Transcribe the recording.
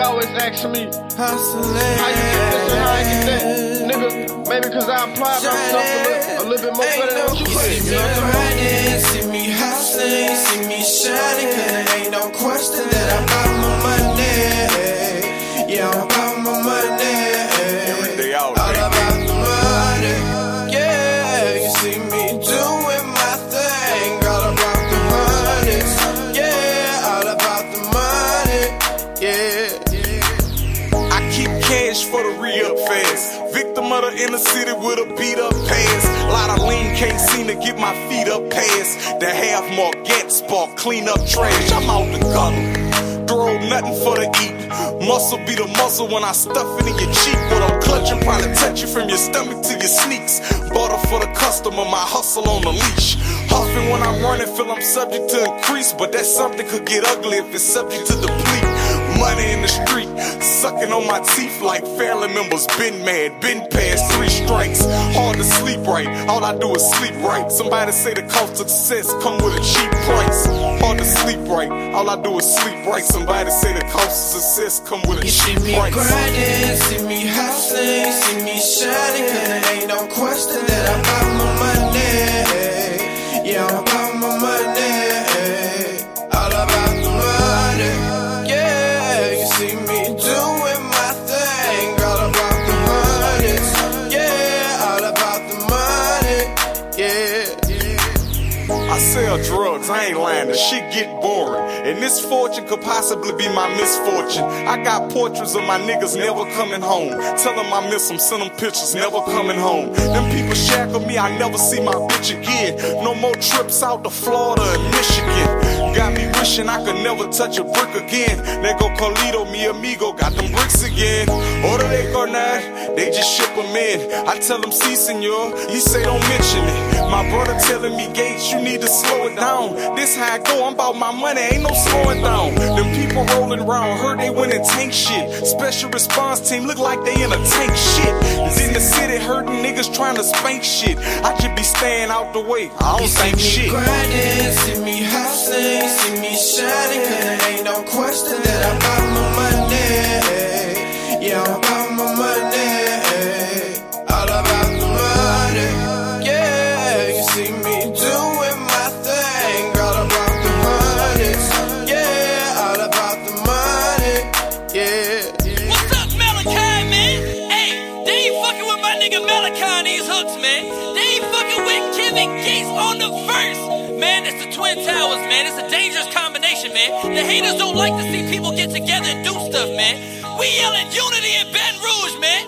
always asking me, how you get this and how I get that? Nigga, maybe cause I apply myself a little, a little bit more better than what you put. See me grinding, see me hustling, see me shining, the re-up fast. Victim of the inner city with a beat up past. Lot of lean can't seem to get my feet up past. The half more get spark, clean up trash. I'm out the gutter. Throw nothing for to eat. Muscle be the muscle when I stuff it in your cheek. What I'm clutching, probably touch you from your stomach to your sneaks. Butter for the customer, my hustle on the leash. Huffing when I'm running, feel I'm subject to increase. But that something could get ugly if it's subject to deplete. Money in the street, sucking on my teeth like family members. Been mad, been past three strikes. Hard to sleep right, all I do is sleep right. Somebody say the cost of success come with a cheap price. Hard to sleep right, all I do is sleep right. Somebody say the cost of success come with a You see me price. grinding, see me hustling, see me shining, cause there ain't no question that I'm I sell drugs, I ain't lying, the shit get boring. And this fortune could possibly be my misfortune. I got portraits of my niggas never coming home. Tell them I miss them, send them pictures, never coming home. Them people shackle me, I never see my bitch again. No more trips out to Florida and Michigan. Got me wishing I could never touch a brick again. They go Carlito, mi amigo, got them bricks again. Order they go they just ship them in. I tell them, see, senor, he say don't mention it. My brother telling me, Gates, you need to slow it down. This how I go, I'm about my money, ain't no slowing down. Them people rolling around, heard they went and tank shit. Special response team look like they in a tank shit. Is in the city hurting niggas trying to spank shit. I just be staying out the way, I don't think shit. grinding, see me hustling, see me shining, cause there ain't no question that I'm about my money. Yeah, Yeah. What's up, Malachi, man? Hey, they ain't fucking with my nigga Malachi these hooks, man. They ain't fucking with Kevin Gates on the verse. Man, it's the Twin Towers, man. It's a dangerous combination, man. The haters don't like to see people get together and do stuff, man. We yelling unity in Baton Rouge, man.